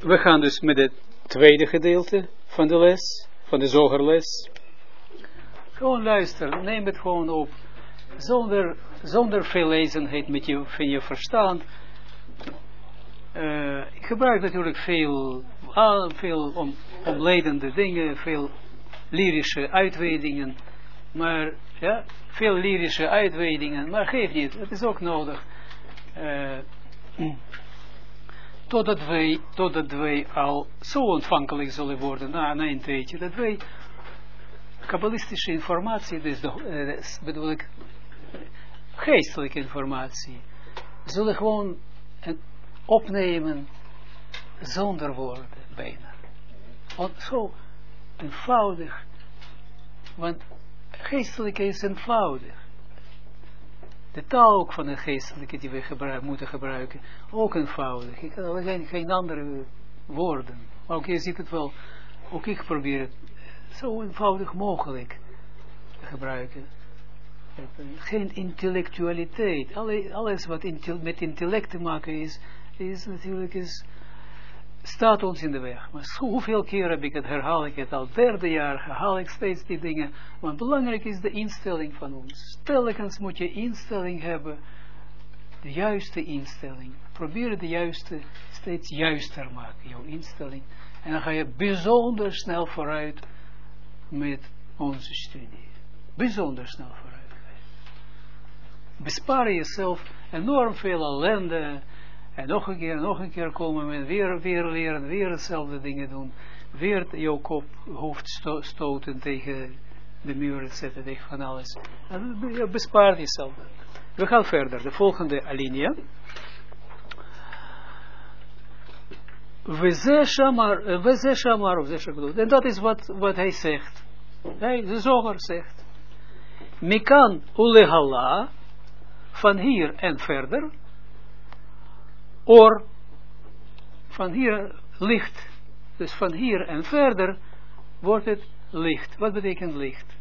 we gaan dus met het tweede gedeelte van de les, van de zogerles. Gewoon luisteren, neem het gewoon op. Zonder, zonder veel lezenheid met je, van je verstand. Uh, ik gebruik natuurlijk veel, veel om, omleidende dingen, veel lyrische uitwedingen. Maar ja, veel lyrische uitwedingen, maar geef niet, het is ook nodig. Uh, totdat wij, totdat wij al zo ontvankelijk zullen worden na, na een tijdje, dat wij kabbalistische informatie, dus de, uh, bedoel ik, geestelijke informatie, zullen gewoon opnemen zonder woorden bijna. Want zo eenvoudig, want geestelijke is eenvoudig. De taal ook van de geestelijke die we gebruik, moeten gebruiken, ook eenvoudig. Ik kan geen, geen andere woorden. Maar ook je ziet het wel, ook ik probeer het zo eenvoudig mogelijk te gebruiken. Geen intellectualiteit. Alles wat met intellect te maken is, is natuurlijk is, staat ons in de weg. Maar hoeveel keer heb ik het, herhaal ik het al, derde jaar herhaal ik steeds die dingen. Want belangrijk is de instelling van ons. Telkens moet je instelling hebben, de juiste instelling. Probeer de juiste, steeds juister maken, jouw instelling. En dan ga je bijzonder snel vooruit met onze studie. Bijzonder snel vooruit. Bespaar jezelf enorm veel ellende en nog een keer, nog een keer komen met weer, weer leren, weer hetzelfde dingen doen. Weer jouw kop, hoofd stoten tegen de muur zetten, tegen van alles. En je bespaart jezelf. We gaan verder. De volgende alinea. We ze shamar, we ze shamar, of ze En dat is wat, wat hij zegt. Hij, de zoger zegt. Mikan ulehala, van hier en verder, Or, van hier licht. Dus van hier en verder wordt het licht. Wat betekent licht?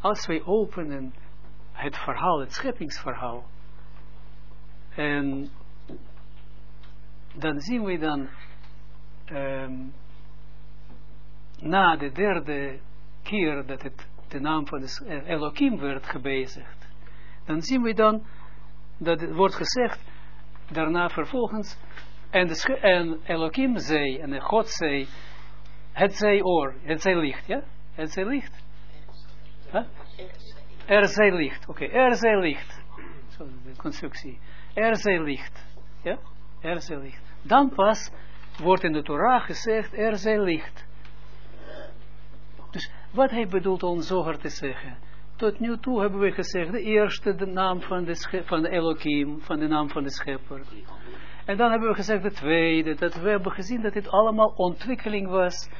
Als wij openen het verhaal, het scheppingsverhaal, en dan zien we dan um, na de derde keer dat het de naam van de Elohim werd gebezigd, dan zien we dan dat het wordt gezegd daarna vervolgens, en, de en Elohim zei, en de God zei, het zij oor, het zij licht, ja? Het zij licht. Er zij licht, oké, er zij licht. Zo de constructie. Er zij licht. Ja? Er zij licht. Dan pas wordt in de Torah gezegd, er zij licht. Dus wat hij bedoelt ons zoger te zeggen? Tot nu toe hebben we gezegd, de eerste de naam van de, van Elohim, van de naam van de schepper. En dan hebben we gezegd de tweede, dat we hebben gezien dat dit allemaal ontwikkeling was,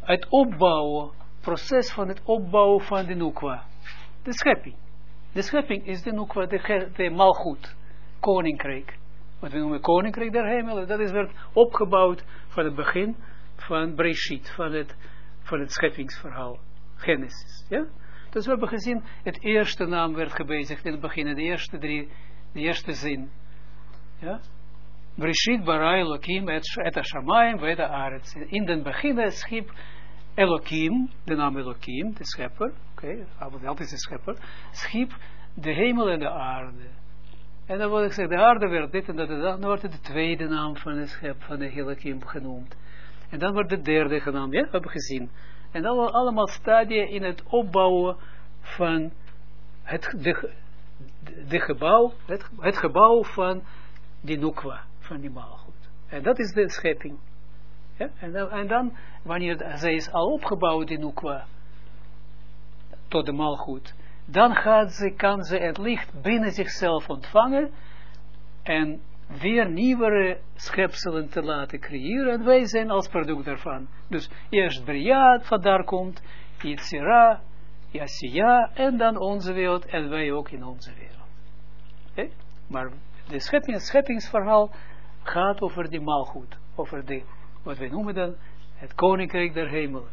het opbouwen, proces van het opbouwen van de Nukwa. De schepping. De schepping is de Nukwa, de, de malgoed, koninkrijk. Wat we noemen koninkrijk der hemelen, dat is werd opgebouwd van het begin van Breshit, van het, van het scheppingsverhaal, Genesis. Ja? Dus we hebben gezien, het eerste naam werd gebezigd in het begin, de eerste drie, de eerste zin. Ja? Brishit bara Elohim et Hashamayim et Arets. In den begin schip Elohim, de naam Elohim, de schepper, oké, okay, altijd de schepper, schiep de hemel en de aarde. En dan wordt gezegd, de aarde werd dit en dat en dan wordt het de tweede naam van de schep, van de Elohim genoemd. En dan wordt de derde genoemd, ja, we hebben gezien. En dan allemaal stadia in het opbouwen van het de, de gebouw, het, gebouw van die nukwa, van die maalgoed. En dat is de schepping. En, dan, en dan, wanneer zij is al opgebouwd, die nukwa, tot de maalgoed, dan gaat ze, kan ze het licht binnen zichzelf ontvangen en weer nieuwere schepselen te laten creëren. En wij zijn als product daarvan. Dus eerst Bria, van daar komt, Yitzira, Yasiya, en dan onze wereld, en wij ook in onze wereld. Maar de schepping, het scheppingsverhaal gaat over die maalgoed, over de, wat wij noemen dan, het koninkrijk der hemelen.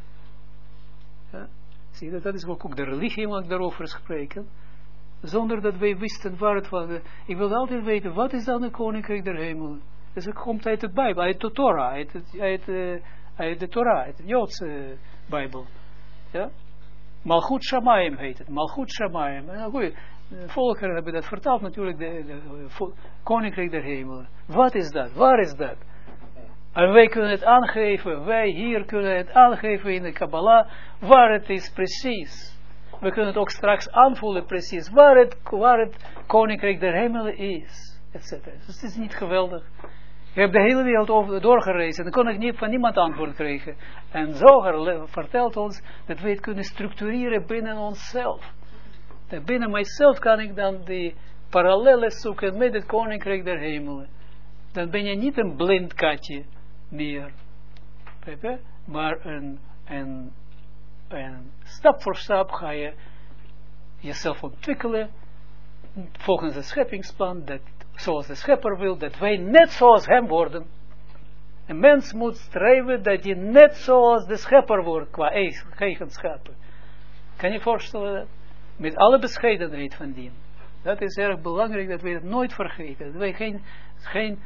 Zie je, dat is ook de religie, wat daarover spreken zonder dat wij wisten waar het was. Ik wilde altijd weten, wat is dan de koninkrijk der hemel? Dus het komt uit de Bijbel, uit de Torah, uit, uh, uit de Torah, uit de Joodse Bijbel. Ja? Malchut Shamayim heet het, Malchut Shamayim. En goeie, volkeren hebben dat vertaald natuurlijk, de, de, Koninkrijk der Hemelen. Wat is dat? Waar is dat? En wij kunnen het aangeven, wij hier kunnen het aangeven in de Kabbalah, waar het is precies. We kunnen het ook straks aanvoelen precies, waar het, Koninkrijk der Hemelen is, etc. Dus het is niet geweldig. Ik heb de hele wereld over, doorgereisd en dan kon ik niet van niemand antwoord krijgen. En Zoger vertelt ons dat we het kunnen structureren binnen onszelf. Dat binnen mijzelf kan ik dan die parallellen zoeken met het Koninkrijk der Hemelen. Dan ben je niet een blind katje meer. Maar een, een, een stap voor stap ga je jezelf ontwikkelen volgens het scheppingsplan, dat, zoals de schepper wil, dat wij net zoals hem worden. Een mens moet streven dat je net zoals de schepper wordt qua eigenschappen. Kan je voorstellen dat? Met alle bescheidenheid van dien. Dat is erg belangrijk dat wij dat nooit vergeten. Dat wij geen, geen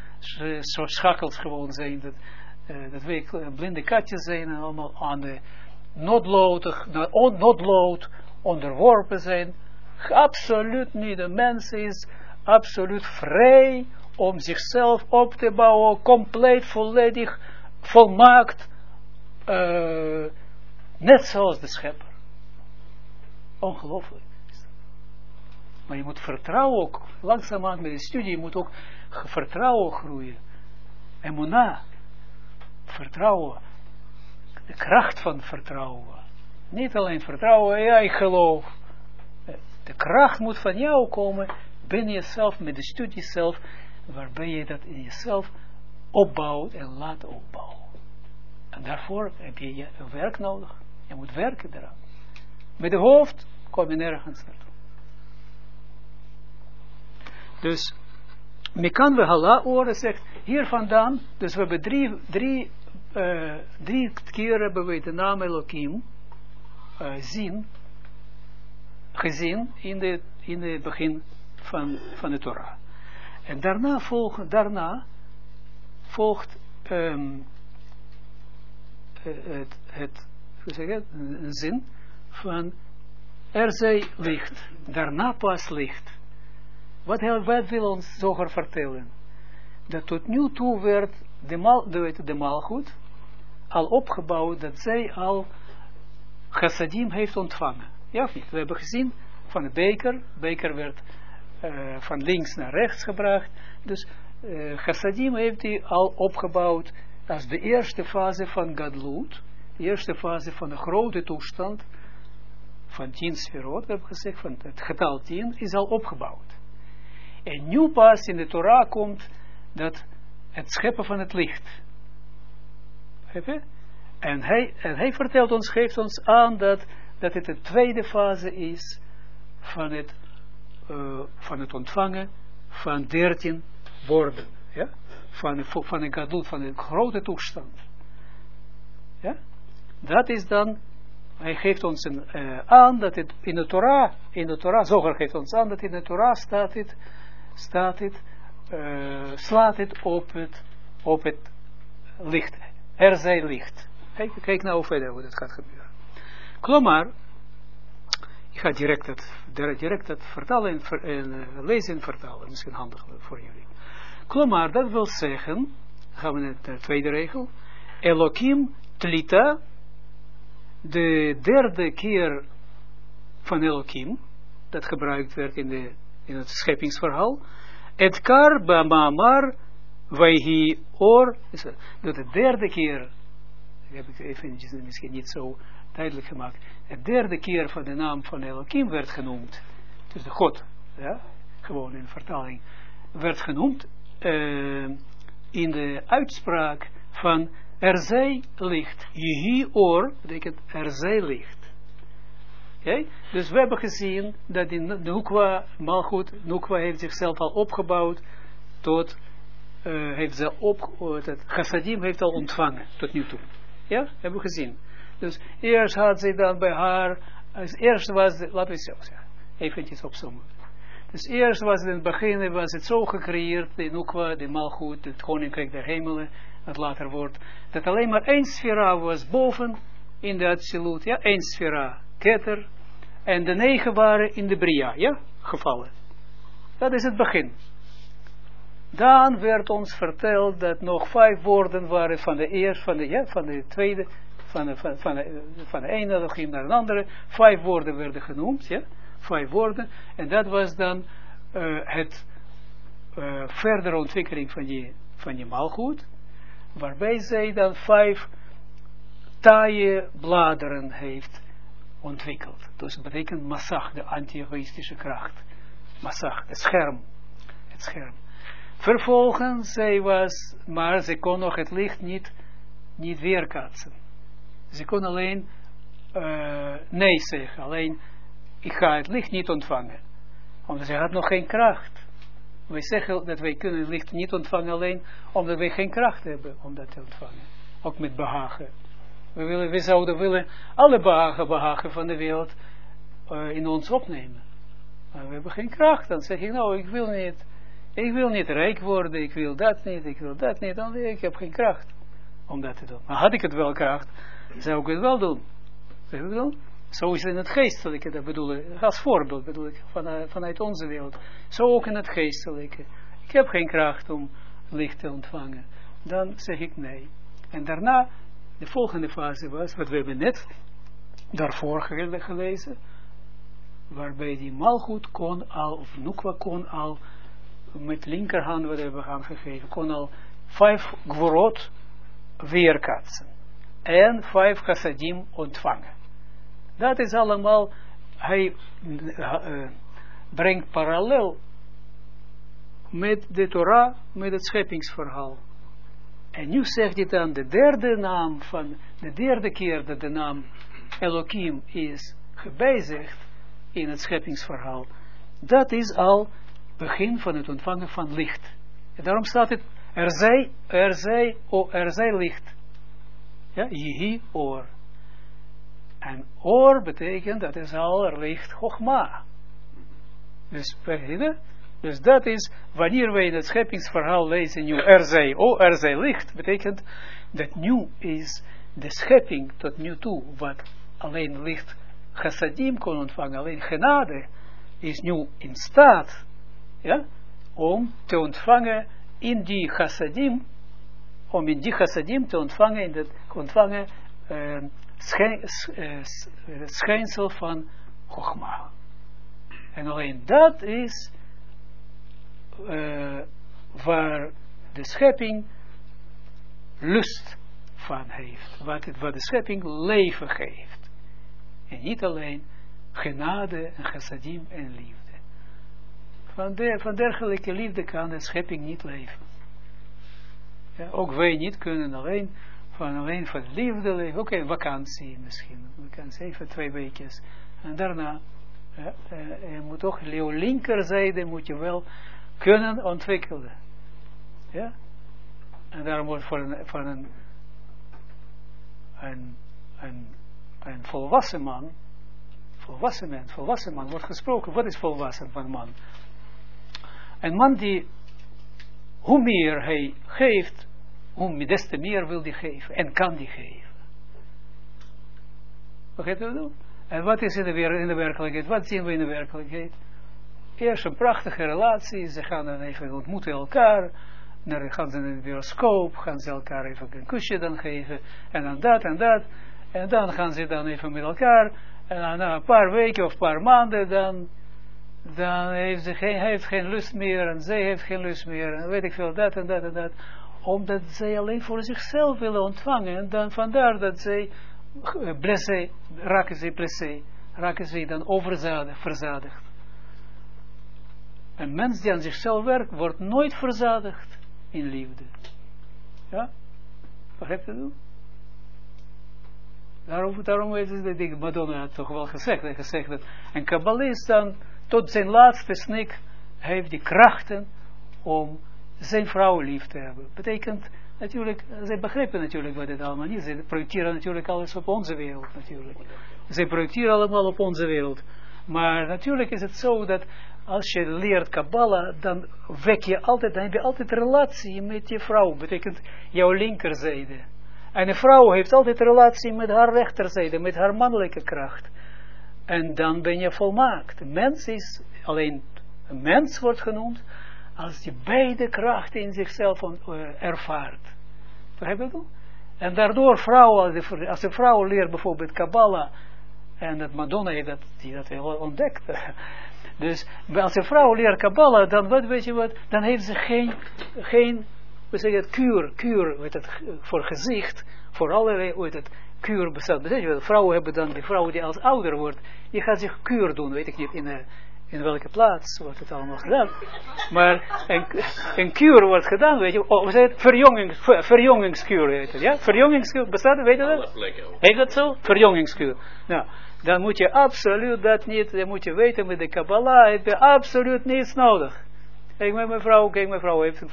soort schakels gewoon zijn. Dat, uh, dat wij blinde katjes zijn en allemaal aan de noodlood, noodlood onderworpen zijn. Absoluut niet. De mens is absoluut vrij om zichzelf op te bouwen, compleet, volledig, volmaakt, uh, net zoals de schepper. Ongelooflijk. Maar je moet vertrouwen ook, langzaamaan met de studie, je moet ook vertrouwen groeien. Emuna, vertrouwen, de kracht van vertrouwen. Niet alleen vertrouwen, ja ik geloof. De kracht moet van jou komen, binnen jezelf, met de studie zelf, waarbij je dat in jezelf opbouwt en laat opbouwen. En daarvoor heb je een werk nodig. Je moet werken eraan. Met de hoofd kom je nergens naartoe. Dus, Mekan hala oren zegt, hier vandaan, dus we hebben drie, drie, uh, drie keer hebben we de naam Elohim zien, gezien in het in de begin van, van de Torah. En daarna, volgt, daarna volgt um, het, het, hoe zeg een zin van er zij licht, daarna pas licht. Wat, wat wil ons Zoger vertellen? Dat tot nu toe werd de, mal, de, de malgoed al opgebouwd, dat zij al chassadim heeft ontvangen. Ja of niet? We hebben gezien van de beker, beker werd uh, van links naar rechts gebracht, dus uh, chassadim heeft hij al opgebouwd als de eerste fase van Gadlut, de eerste fase van de grote toestand, van tien sferot, we hebben gezegd, van het getal tien, is al opgebouwd. En nu pas in de Torah komt dat het scheppen van het licht. En hij, vertelt ons, geeft ons aan dat, dat het de tweede fase is van het, uh, van het ontvangen van dertien woorden. Ja? Van, van een gadul, van een grote toestand. Ja? Dat is dan hij geeft ons een, uh, aan dat het in de Torah, in de Torah, Zoger geeft ons aan dat in de Torah staat het, staat het, uh, slaat het op het, op het licht. Er zij licht. Kijk, kijk nou verder hoe dat gaat gebeuren. Klomar, ik ga direct het, direct het vertalen en, en uh, lezen en vertalen, misschien handig voor jullie. Klomar, dat wil zeggen, gaan we naar de tweede regel, Elohim tlita de derde keer van Elohim, dat gebruikt werd in, de, in het scheppingsverhaal, et kar bamamar vayhi or, dat de derde keer, ik heb het even misschien niet zo duidelijk gemaakt, de derde keer van de naam van Elohim werd genoemd, dus de God, ja, gewoon in vertaling, werd genoemd uh, in de uitspraak van er zij licht. Jehi or betekent er zij licht. Okay? Dus we hebben gezien dat in Nukwa, Malchut, Nukwa heeft zichzelf al opgebouwd tot, uh, heeft ze op, het chassadim heeft al ontvangen tot nu toe. Ja, hebben we gezien. Dus eerst had ze dan bij haar, als eerst was, laten we zo zeggen, eventjes opzommen. Dus eerst was het in het begin, was het zo gecreëerd, de Nukwa, de Malchut, het koninkrijk der hemelen, het later wordt, dat alleen maar één sfera was boven in de absolute, ja, één sfera, ketter, en de negen waren in de Bria, ja, gevallen. Dat is het begin. Dan werd ons verteld dat nog vijf woorden waren van de eerste, van de, ja, van de tweede, van de, ene naar de andere. Vijf woorden werden genoemd, ja, vijf woorden. En dat was dan uh, het uh, verdere ontwikkeling van je, van maalgoed, waarbij zij dan vijf taaie bladeren heeft ontwikkeld. Dus het betekent massag, de anti-egoïstische kracht. Massag, het scherm. Het scherm. Vervolgens, zij was, maar ze kon nog het licht niet, niet weerkaatsen. Ze kon alleen uh, nee zeggen, alleen ik ga het licht niet ontvangen. Omdat ze had nog geen kracht. Wij zeggen dat wij kunnen het licht niet ontvangen alleen omdat wij geen kracht hebben om dat te ontvangen. Ook met behagen. We, willen, zouden willen alle behagen, behagen van de wereld uh, in ons opnemen. Maar we hebben geen kracht. Dan zeg ik, nou, ik wil niet, ik wil niet rijk worden, ik wil dat niet, ik wil dat niet. Dan ik heb geen kracht om dat te doen. Maar had ik het wel kracht, zou ik het wel doen. Zeg ik dan? Zo is het in het geestelijke, dat bedoel ik, als voorbeeld bedoel ik, vanuit, vanuit onze wereld. Zo ook in het geestelijke. Ik heb geen kracht om licht te ontvangen. Dan zeg ik nee. En daarna de volgende fase was, wat we hebben net daarvoor gelezen, waarbij die malgoed kon al, of Nukwa kon al, met linkerhand wat hebben we gegeven, kon al vijf gvorot weerkatsen. En vijf chassadim ontvangen. Dat is allemaal, hij uh, brengt parallel met de Torah, met het scheppingsverhaal. En nu zegt hij dan de derde naam van, de derde keer dat de naam Elohim is gebezigd in het scheppingsverhaal. Dat is al begin van het ontvangen van licht. En daarom staat het, er zij, er zij, oh, er zij licht. Ja, jihi oor. En oor betekent, dat is al licht Chogma. Dus, dus dat is, wanneer wij het scheppingsverhaal lezen nu, er zij, oh er zij licht, betekent dat nu is de schepping tot nu toe, wat alleen licht chassadim kon ontvangen, alleen genade, is nu in staat, ja, om te ontvangen in die chassadim, om in die chassadim te ontvangen, in het ontvangen uh, schijn, schijnsel van Chogma. En alleen dat is uh, waar de schepping lust van heeft. Wat, het, de schepping leven geeft. En niet alleen genade en chassadim en liefde. Van, de, van dergelijke liefde kan de schepping niet leven. Ja, ook wij niet kunnen alleen van alleen van liefde leven. Oké, vakantie misschien. Vakantie, even twee weken. En daarna, ja, uh, je moet toch, jouw linkerzijde moet je wel kunnen ontwikkelen. Ja? En daarom wordt voor een, voor een, een, een, een volwassen man, volwassen man, volwassen man wordt gesproken. Wat is volwassen van man? Een man die, hoe meer hij geeft, hoe des te meer wil hij geven en kan die geven. Begrijpt u dat? En wat is in de, in de werkelijkheid? Wat zien we in de werkelijkheid? Eerst een prachtige relatie, ze gaan dan even ontmoeten elkaar, dan gaan ze in de bioscoop, gaan ze elkaar even een kusje dan geven, en dan dat en dat, en dan gaan ze dan even met elkaar, en na een paar weken of een paar maanden, dan, dan heeft ze geen, heeft geen lust meer, en zij heeft geen lust meer, en weet ik veel, dat en dat en dat, omdat zij alleen voor zichzelf willen ontvangen, en dan vandaar dat zij, blessé, raken ze blessé, raken ze dan overzadigd, verzadigd. Een mens die aan zichzelf werkt, wordt nooit verzadigd in liefde. Ja? Begrijp je dat? Daarom, daarom is het, de Madonna had toch wel gezegd, gezegd dat een kabbalist dan tot zijn laatste snik heeft die krachten om zijn vrouw lief te hebben. Betekent natuurlijk, zij begrijpen natuurlijk wat dit allemaal is. Ze projecteren natuurlijk alles op onze wereld natuurlijk. Ze projecteren allemaal op onze wereld. Maar natuurlijk is het zo dat als je leert Kabbalah, dan wek je altijd, dan heb je altijd relatie met je vrouw. Betekent jouw linkerzijde. En een vrouw heeft altijd relatie met haar rechterzijde, met haar mannelijke kracht. En dan ben je volmaakt. Mens is, alleen een mens wordt genoemd, als je beide krachten in zichzelf uh, ervaart. Begrijp je dat? En daardoor vrouwen, als een vrouw leert bijvoorbeeld Kabbalah, en dat Madonna heeft dat, die dat wel ontdekt. dus als een vrouw leert Kabbalah, dan wat weet je wat, dan heeft ze geen, geen we zeggen het, kuur, kuur weet het, voor gezicht, voor allerlei, weet het, kuur bestaat. Weet je vrouwen hebben dan, die vrouw die als ouder wordt, die gaat zich kuur doen, weet ik niet, in een in welke plaats wordt het allemaal gedaan. Maar een, een kuur wordt gedaan, weet je, oh, we zeggen verjongings, ver, verjongingskuur heet het, ja? Verjongingskuur, bestaat weet je dat? Heet dat zo? Verjongingskuur. Nou, dan moet je absoluut dat niet, dan moet je weten met de Kabbalah, heb je absoluut niets nodig. Kijk, met mijn vrouw, kijk, mijn vrouw heeft,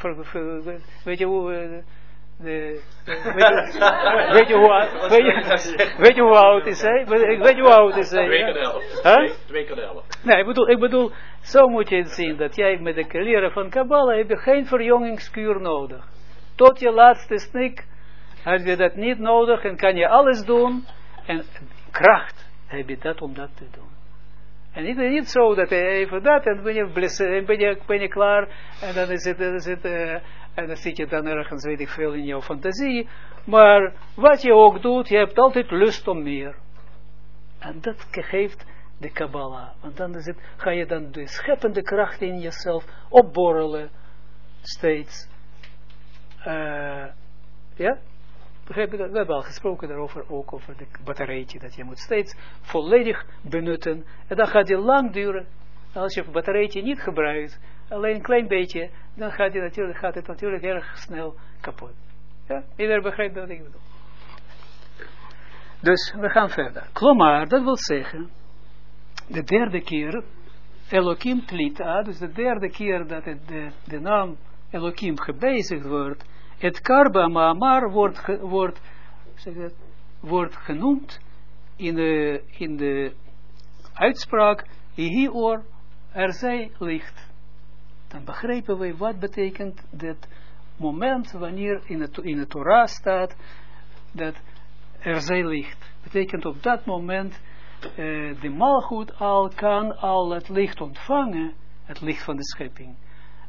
weet je hoe, uh, de, weet, je, hoe, weet, je, weet je hoe oud is hij? Weet je hoe oud is hij? Twee keer elf. Nee, ik bedoel, ik bedoel, zo moet je het zien, dat jij met de leren van Kabbalah heb je geen verjongingskuur nodig. Tot je laatste snik heb je dat niet nodig en kan je alles doen en kracht heb je dat om dat te doen. En niet, niet zo dat je even dat en ben je, ben je, ben je klaar en dan is het, dan is het uh, en dan zit je dan ergens, weet ik veel, in jouw fantasie. Maar wat je ook doet, je hebt altijd lust om meer. En dat geeft de Kabbalah. Want dan is het, ga je dan de scheppende kracht in jezelf opborrelen. Steeds. Uh, ja? We hebben al gesproken daarover, ook over de batterijtje, dat je moet steeds volledig benutten. En dan gaat die lang duren. Als je het batterijtje niet gebruikt, alleen een klein beetje, dan gaat, die natuurlijk, gaat het natuurlijk erg snel kapot. Ja, iedereen begrijpt wat ik bedoel. Dus we gaan verder. Klomar, dat wil zeggen, de derde keer, Elohim Tlita, dus de derde keer dat het de, de naam Elohim gebezigd wordt, het Karba Maamar wordt, wordt, zeg wordt genoemd in de, in de uitspraak, er zij licht dan begrijpen wij wat betekent dat moment wanneer in het, in staat dat er zij licht. Betekent op dat moment uh, de malgoed al kan al het licht ontvangen, het licht van de schepping.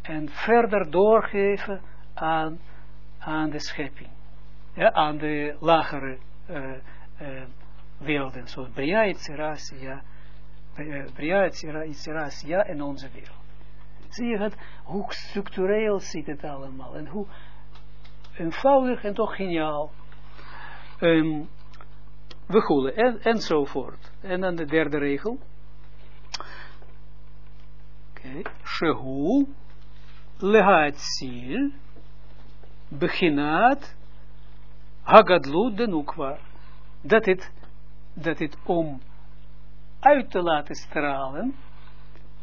En verder doorgeven aan, aan de schepping. Ja, aan de lagere uh, uh, werelden. Zoals Bria, Itzeras, ja, Bria, Itzeras, ja, en onze wereld. Zie je het, hoe structureel zit het allemaal. En hoe eenvoudig en toch geniaal. Um, we goelen en, enzovoort. En dan de derde regel. Oké. Okay. Shehu lehaatsil beginat hagadlut de nukwa. Dat het, dat het om uit te laten stralen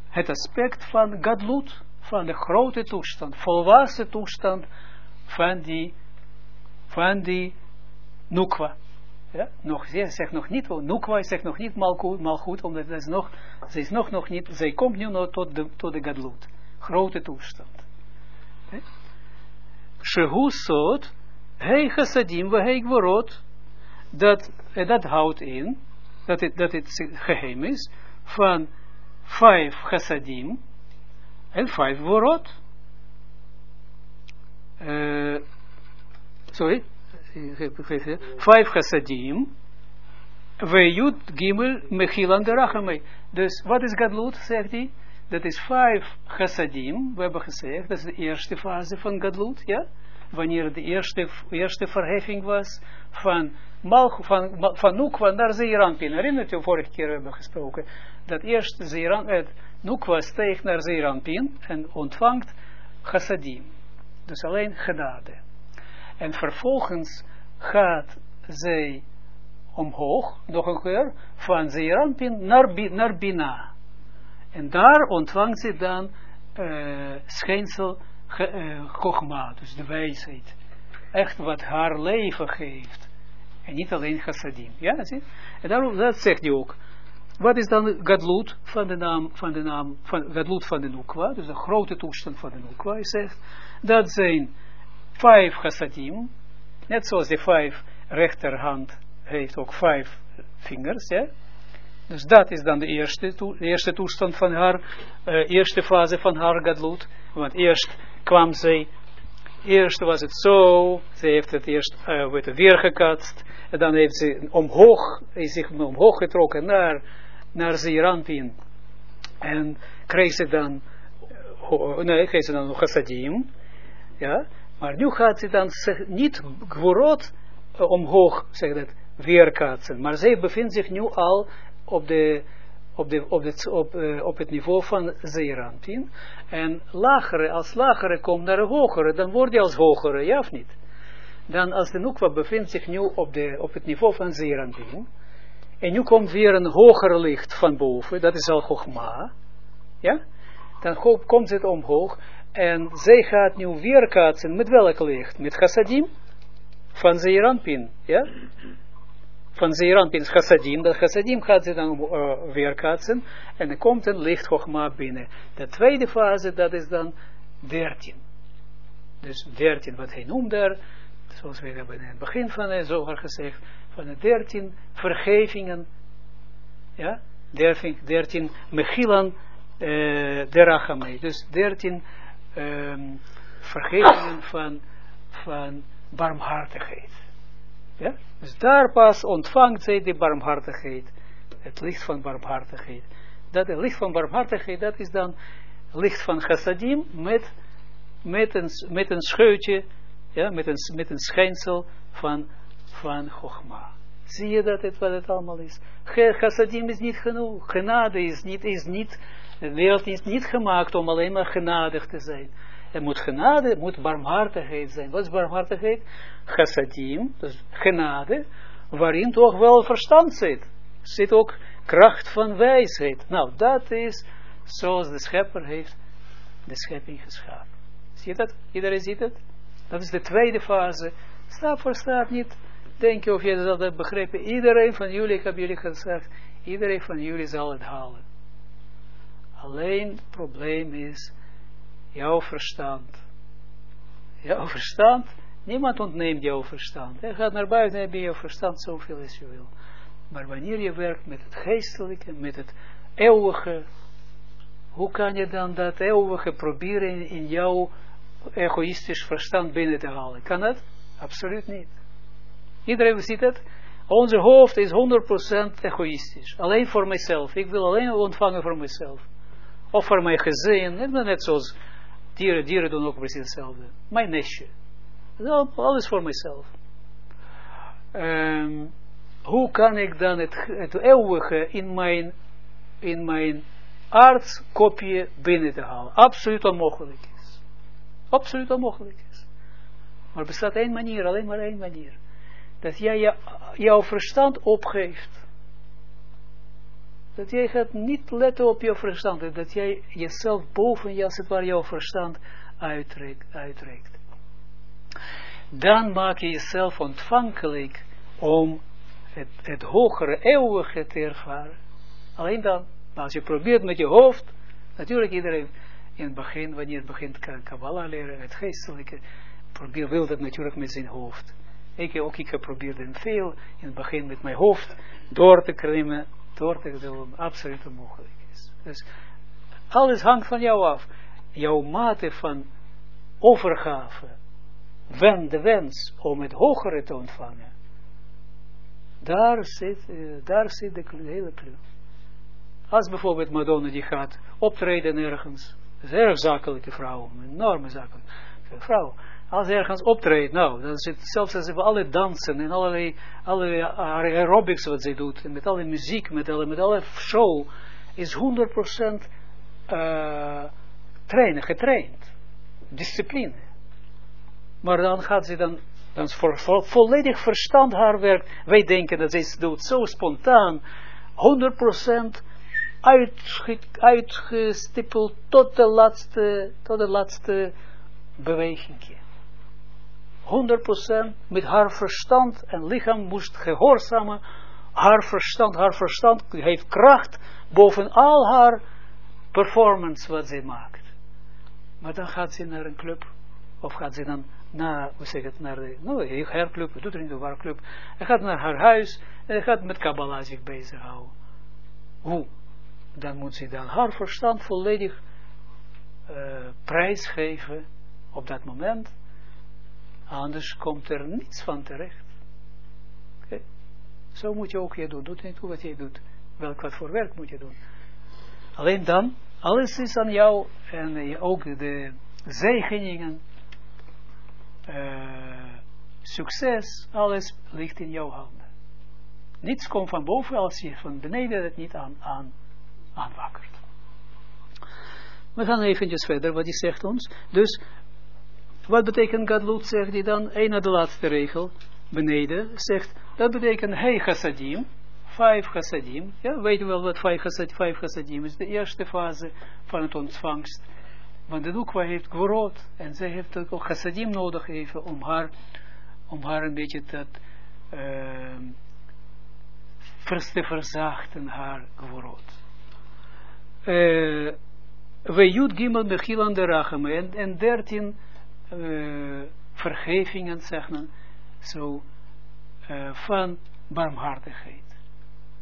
het aspect van gadlut, van de grote toestand, volwassen toestand van die, van die nukwa. Ja, nog, ze nog niet, nukwa zegt nog niet malgoed, malgoed omdat is nog, ze is nog, nog niet, zij komt nu nog tot de, tot de gadlut, grote toestand. Shehu sot, hei chassadim, hei gvorot, dat, dat houdt in, dat het, dat het geheim is, van vijf chassadim en vijf worot. Uh, sorry, vijf chassadim, Vejut gimel mechilan de rachamei. Dus wat is gadlut, zegt hij? Dat is vijf chassadim, we hebben gezegd, dat is de eerste fase van gadlut, ja? Wanneer de eerste, eerste verheffing was van Malch, van, van Nukwa naar Zeeranpin. Herinnert u, vorige keer hebben we gesproken, dat eerst Zeeran, het Nukwa steeg naar Zeeranpin en ontvangt chassadim. Dus alleen genade. En vervolgens gaat zij omhoog, nog een keer, van Zeeranpin naar, naar Bina. En daar ontvangt ze dan uh, schijnsel uh, dus de wijsheid. Echt wat haar leven geeft. En niet alleen chassadim. Ja, zie? En daarom, dat zegt hij ook. wat is dan gadlut van de naam van de naam van gadlut van de Nukwa, dus de grote toestand van de Nukwa, hij zegt, dat zijn vijf chassadim, net zoals de vijf rechterhand heeft ook vijf vingers, ja. Dus dat is dan de eerste, eerste toestand van haar, uh, eerste fase van haar gadlut. Want eerst kwam zij, eerst was het zo, ze heeft het eerst uh, werd weer gekatst, en dan heeft ze omhoog, is zich omhoog getrokken naar, naar Zeranpin. En kreeg ze dan, uh, nee, kreeg ze dan nog chassadim, ja, maar nu gaat ze dan niet gworot omhoog, zeg dat, weerkaatsen. Maar zij bevindt zich nu al op, de, op, de, op, het, uh, op het niveau van Zeeranpin. En lagere, als lagere komt naar een hogere, dan word je als hogere, ja of niet? Dan als de Nukwa bevindt zich nu op, de, op het niveau van Zeeranpin. En nu komt weer een hoger licht van boven, dat is al Chogma. Ja? Dan komt het omhoog. En zij gaat nu weerkaatsen met welk licht? Met chassadim van Zeeranpin. Ja? Van Zeeranpin chassadim. Dat chassadim gaat ze dan uh, weerkaatsen. En er komt een licht binnen. De tweede fase, dat is dan 13. Dus 13, wat hij noemt daar, zoals we hebben in het begin van de zoger gezegd, van de 13 vergevingen. Ja? 13, 13 mechilan uh. Dus 13 um, vergevingen van, van barmhartigheid. Ja? Dus daar pas ontvangt zij de barmhartigheid. Het licht van barmhartigheid. Dat het licht van barmhartigheid, dat is dan licht van chassadim met, met, een, met een scheutje, ja, met, een, met een schijnsel van, van chogma. Zie je dat het wat het allemaal is? Chassadim is niet genoeg. Genade is niet, is niet de wereld is niet gemaakt om alleen maar genadig te zijn. Er moet genade, moet barmhartigheid zijn. Wat is barmhartigheid? Chassadim, dus genade, waarin toch wel verstand zit. Zit ook kracht van wijsheid. Nou, dat is zoals de schepper heeft de schepping geschapen. Zie je dat? Iedereen ziet het? Dat is de tweede fase. Stap voor stap niet. Denk je of je dat hebt begrepen. Iedereen van jullie, ik heb jullie gezegd, iedereen van jullie zal het halen. Alleen het probleem is jouw verstand. Jouw verstand, niemand ontneemt jouw verstand. Je gaat naar buiten en heb je jouw verstand zoveel als je wil. Maar wanneer je werkt met het geestelijke, met het eeuwige, hoe kan je dan dat eeuwige proberen in, jouw egoïstisch verstand binnen te halen? Kan dat? Absoluut niet. Iedereen ziet het. Onze hoofd is 100% egoïstisch. Alleen voor mijzelf. Ik wil alleen ontvangen voor mijzelf. Of voor mijn gezin. Net zoals dieren. Dieren doen ook precies hetzelfde. Mijn nestje. Alles voor mijzelf. Um, hoe kan ik dan het, het eeuwige in mijn, in mijn aardskopje binnen te halen? Absoluut onmogelijk is. Absoluut onmogelijk is. Maar er bestaat één manier, alleen maar één manier. Dat jij jouw verstand opgeeft dat jij gaat niet letten op je verstand. Dat jij jezelf boven je, verstand uitreikt. Dan maak je jezelf ontvankelijk om het, het hogere, eeuwige te ervaren. Alleen dan. Als je probeert met je hoofd, natuurlijk iedereen in het begin, wanneer het begint Kabbalah leren, het geestelijke, probeer, wil dat natuurlijk met zijn hoofd. Ik ook, ik heb geprobeerd in veel, in het begin met mijn hoofd, door te klimmen, te doen, absoluut onmogelijk is. Dus alles hangt van jou af. Jouw mate van overgave, wen, de wens om het hogere te ontvangen, daar zit, uh, daar zit de hele clue. Als bijvoorbeeld Madonna die gaat optreden ergens, dat is zakelijke vrouw, een enorme zakelijke vrouw, als ze ergens optreedt, nou, dan zit zelfs als ze alle dansen en allerlei, allerlei aerobics wat ze doet, en met alle muziek, met alle, met alle show, is 100% uh, trainen, getraind. Discipline. Maar dan gaat ze dan, dan volledig verstand haar werk. Wij denken dat ze doet zo spontaan, 100% uitge, uitgestippeld tot de laatste, tot de laatste beweging. 100% met haar verstand en lichaam moest gehoorzamen haar verstand, haar verstand heeft kracht boven al haar performance wat zij maakt. Maar dan gaat ze naar een club, of gaat ze dan naar, hoe zeg het, naar de, nou, haar club, doet er niet waar club. Hij gaat naar haar huis en gaat met Kabbalah zich bezighouden. Hoe? Dan moet ze dan haar verstand volledig uh, prijsgeven op dat moment. Anders komt er niets van terecht. Zo moet je ook je doen. Doet niet toe wat je doet. Welk wat voor werk moet je doen. Alleen dan, alles is aan jou en ook de zegeningen uh, succes, alles ligt in jouw handen. Niets komt van boven als je van beneden het niet aan, aan, aanwakkert. We gaan eventjes verder, wat hij zegt ons. Dus, wat betekent Gadlut, zegt hij dan, een de laatste regel, beneden, zegt, dat betekent, hey chassadim, vijf chassadim, ja, weten we wel wat vijf chassadim, is, de eerste fase van het ontvangst want de Nukwa heeft gworot. En zij heeft ook chassadim nodig even om haar, om haar een beetje te, uh, te verzachten, haar. Uh, we jud gimel mechilan de rachem. En, en dertien uh, vergevingen, zeggen zo, uh, van barmhartigheid.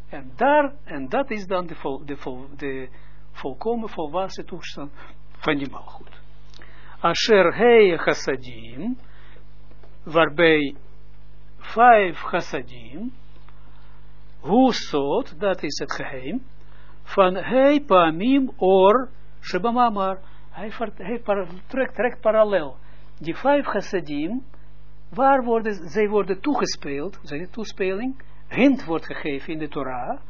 En daar, en dat is dan de, de, de volkomen volwassen toestand van die malgoed. Asher hei chassadim, waarbij vijf chassadim, hoe zot, dat is het geheim, van hei pamim or shebamamar, hij trekt, trekt parallel. Die vijf chassadim, waar worden, zij worden toegespeeld, zijn toespeling, hint wordt gegeven in de Torah,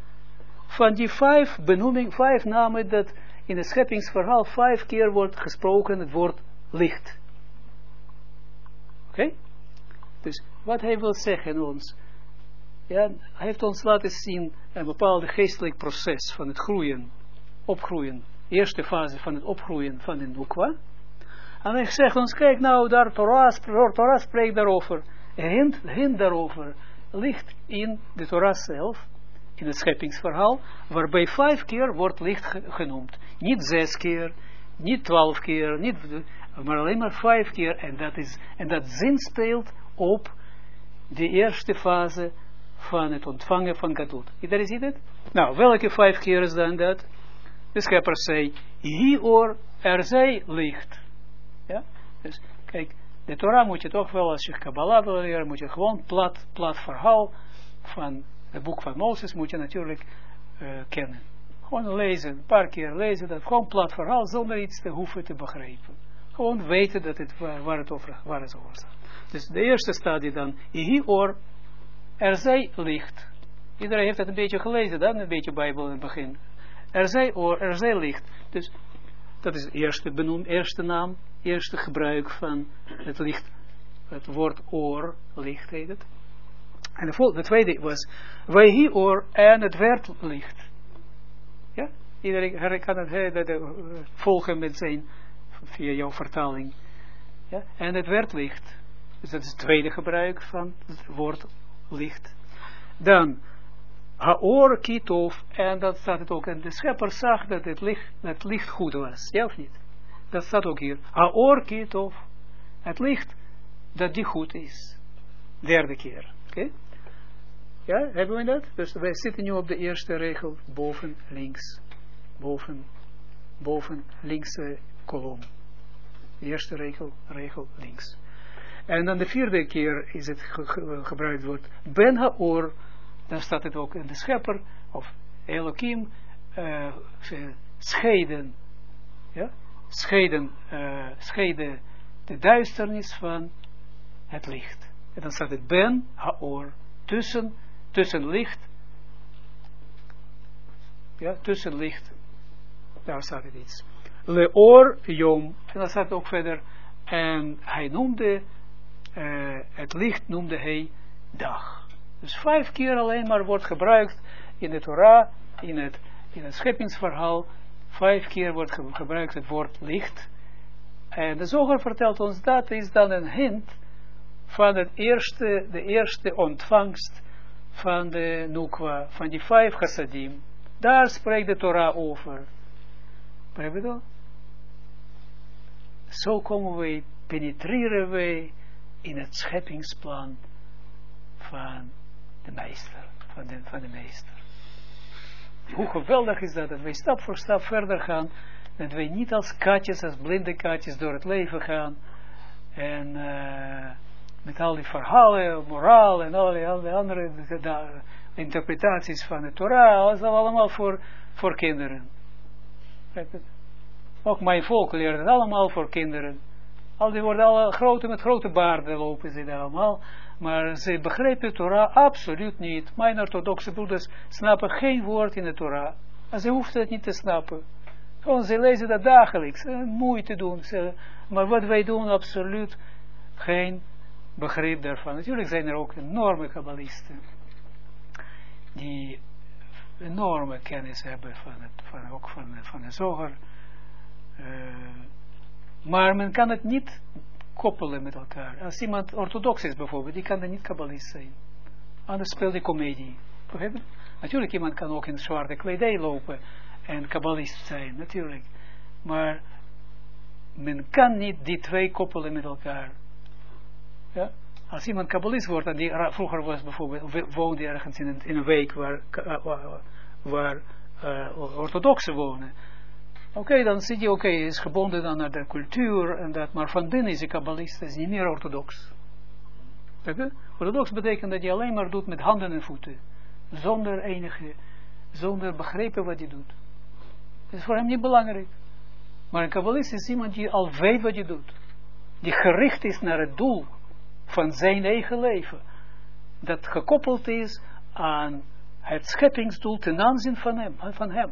van die vijf benoeming, vijf namen dat in het scheppingsverhaal vijf keer wordt gesproken het woord licht. Oké? Dus wat hij wil zeggen ons, ja, hij heeft ons laten zien een bepaald geestelijk proces van het groeien, opgroeien, eerste fase van het opgroeien van de Nukwa. En hij zegt ons, kijk nou, daar Torah, Torah spreekt daarover, hint, hint daarover, ligt in de Torah zelf, in het scheppingsverhaal, waarbij vijf keer wordt licht genoemd. Niet zes keer, niet twaalf keer, niet, maar alleen maar vijf keer. En dat, is, en dat zin speelt op de eerste fase van het ontvangen van Gadlut. Iedereen ziet het? Nou, welke vijf keer is dan dat? De schepper zei, hier er zij licht. Ja? Dus kijk, de Torah moet je toch wel, als je Kabbalah wil leren, moet je gewoon plat, plat verhaal van het boek van Mozes moet je natuurlijk uh, kennen. Gewoon lezen, een paar keer lezen, dat gewoon plat verhaal, zonder iets te hoeven te begrijpen. Gewoon weten dat het, waar, het over, waar het over staat. Dus de eerste stadie dan, hier er zij licht. Iedereen heeft het een beetje gelezen, dan een beetje Bijbel in het begin. Er zij oor, er zij licht. Dus dat is de eerste benoem, eerste naam, eerste gebruik van het licht. Het woord oor, licht het. En de, de tweede was, wij oor en het werd licht. Ja, iedereen kan het volgen met zijn, via jouw vertaling. Ja, en het werd licht. Dus dat is het tweede gebruik van het woord licht. Dan, haor kitov, en dat staat het ook, en de schepper zag dat het licht, licht goed was, ja of niet? Dat staat ook hier. Haor kitov, het licht dat die goed is. Derde keer. Oké? Ja, hebben we dat? Dus wij zitten nu op de eerste regel, boven links. Boven, boven linkse kolom. eerste regel, regel links. En dan de vierde keer is het gebruikt wordt Ben Haor, dan staat het ook in de schepper, of Elohim, uh, scheiden, ja, scheiden, uh, scheiden de duisternis van het licht. En dan staat het Ben Haor, tussen tussen licht, ja, tussen licht, daar staat het iets. Leor Yom, en dan staat het ook verder, en hij noemde, uh, het licht noemde hij dag. Dus vijf keer alleen maar wordt gebruikt in de Torah, in het, in het scheppingsverhaal, vijf keer wordt gebruikt het woord licht. En de zoger vertelt ons dat is dan een hint van het eerste, de eerste ontvangst van de Nukwa, van die vijf chassadim, daar spreekt de Torah over. Begrijp dat? Zo komen wij, penetreren wij in het scheppingsplan van meester, van de, meester. Hoe geweldig is dat, dat wij stap voor stap verder gaan, dat wij niet als katjes, als blinde katjes door het leven gaan, en uh, met al die verhalen, moraal en allerlei andere interpretaties van de Torah, dat allemaal voor, voor kinderen. Ook mijn volk leert het allemaal voor kinderen. Al die worden alle grote, met grote baarden lopen ze daar allemaal. Maar ze begrijpen Torah absoluut niet. Mijn orthodoxe broeders snappen geen woord in de Torah. Ze hoeven het niet te snappen. Ze lezen dat dagelijks. Moeite doen. Maar wat wij doen, absoluut geen begrip daarvan. Natuurlijk zijn er ook enorme kabbalisten. Die enorme kennis hebben van het, van, ook van, de zoger. Uh, maar men kan het niet koppelen met elkaar. Als iemand orthodox is bijvoorbeeld, die kan er niet kabbalist zijn. Anders speelt hij comedie. Natuurlijk, iemand kan ook in zwarte kledij lopen en kabbalist zijn, natuurlijk. Maar men kan niet die twee koppelen met elkaar. Ja? Als iemand kabbalist wordt, en die vroeger was bijvoorbeeld, woonde ergens in een, in een week waar, waar, waar uh, orthodoxen wonen. Oké, dan zit je, oké, okay, is gebonden naar de cultuur en dat, maar van binnen is de kabbalist, is niet meer orthodox. Orthodox betekent dat je alleen maar doet met handen en voeten. Zonder enige, zonder begrepen wat je doet. Dat is voor hem niet belangrijk. Maar een kabbalist is iemand die al weet wat je doet. Die gericht is naar het doel van zijn eigen leven. Dat gekoppeld is aan het scheppingsdoel ten aanzien van hem. Van hem.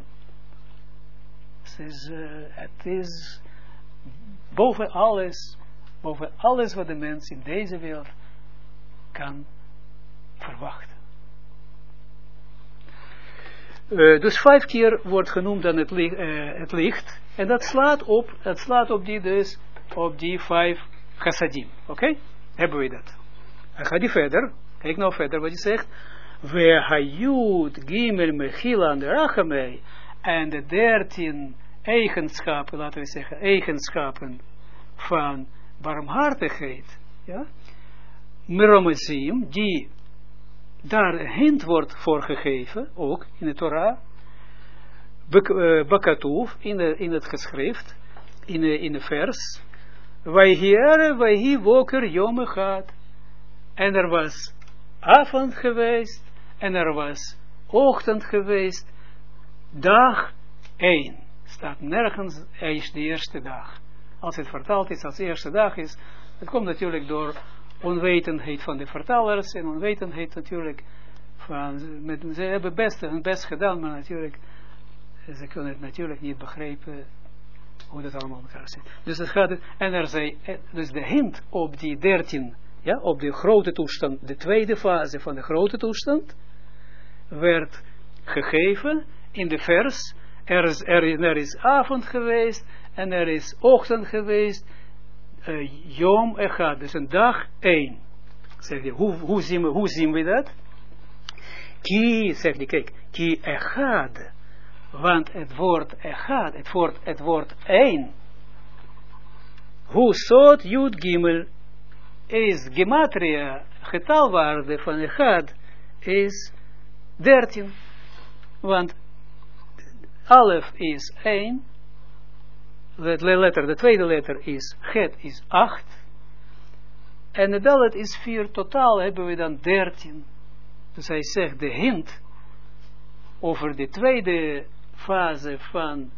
Het is, uh, het is boven alles, boven alles wat de mens in deze wereld kan verwachten. Uh, dus vijf keer wordt genoemd dan het, licht, uh, het licht. En dat slaat op, dat slaat op die dus, op die vijf chassadim. Oké? Okay? Hebben we dat. En ga die verder. Kijk nou verder wat hij zegt. We hayud gimel mechila de rachamei. En de dertien eigenschappen, laten we zeggen, eigenschappen van barmhartigheid. Ja? Meromazim, die daar een hint wordt voor gegeven, ook in de Torah, Bakatuf, in, in het geschrift, in de, in vers, wij hier, wij hier woker jome gaat. En er was avond geweest, en er was ochtend geweest, dag één. Staat nergens, hij is de eerste dag. Als het vertaald is als eerste dag is, het komt natuurlijk door onwetendheid van de vertalers en onwetendheid natuurlijk van, met, ze hebben best, hun best gedaan, maar natuurlijk, ze kunnen het natuurlijk niet begrijpen hoe dat allemaal elkaar zit. Dus het gaat, en er zei, dus de hint op die dertien, ja, op de grote toestand, de tweede fase van de grote toestand, werd gegeven in de vers, er is, er, is avond geweest, en er is ochtend geweest, uh, Yom Echad, dus een dag één. Zeg je, hoe, hoe, zien we, hoe zien we dat? Ki, zegt hij, kijk, ki Echad, want het woord Echad, het woord, het woord één, hoe soort Jud Gimel is gematria, getalwaarde van Echad, is 13. Want Alef is 1, de letter, de tweede letter is, het is 8. En de dalet is 4, totaal hebben we dan 13. Dus hij zegt de hint over de tweede fase van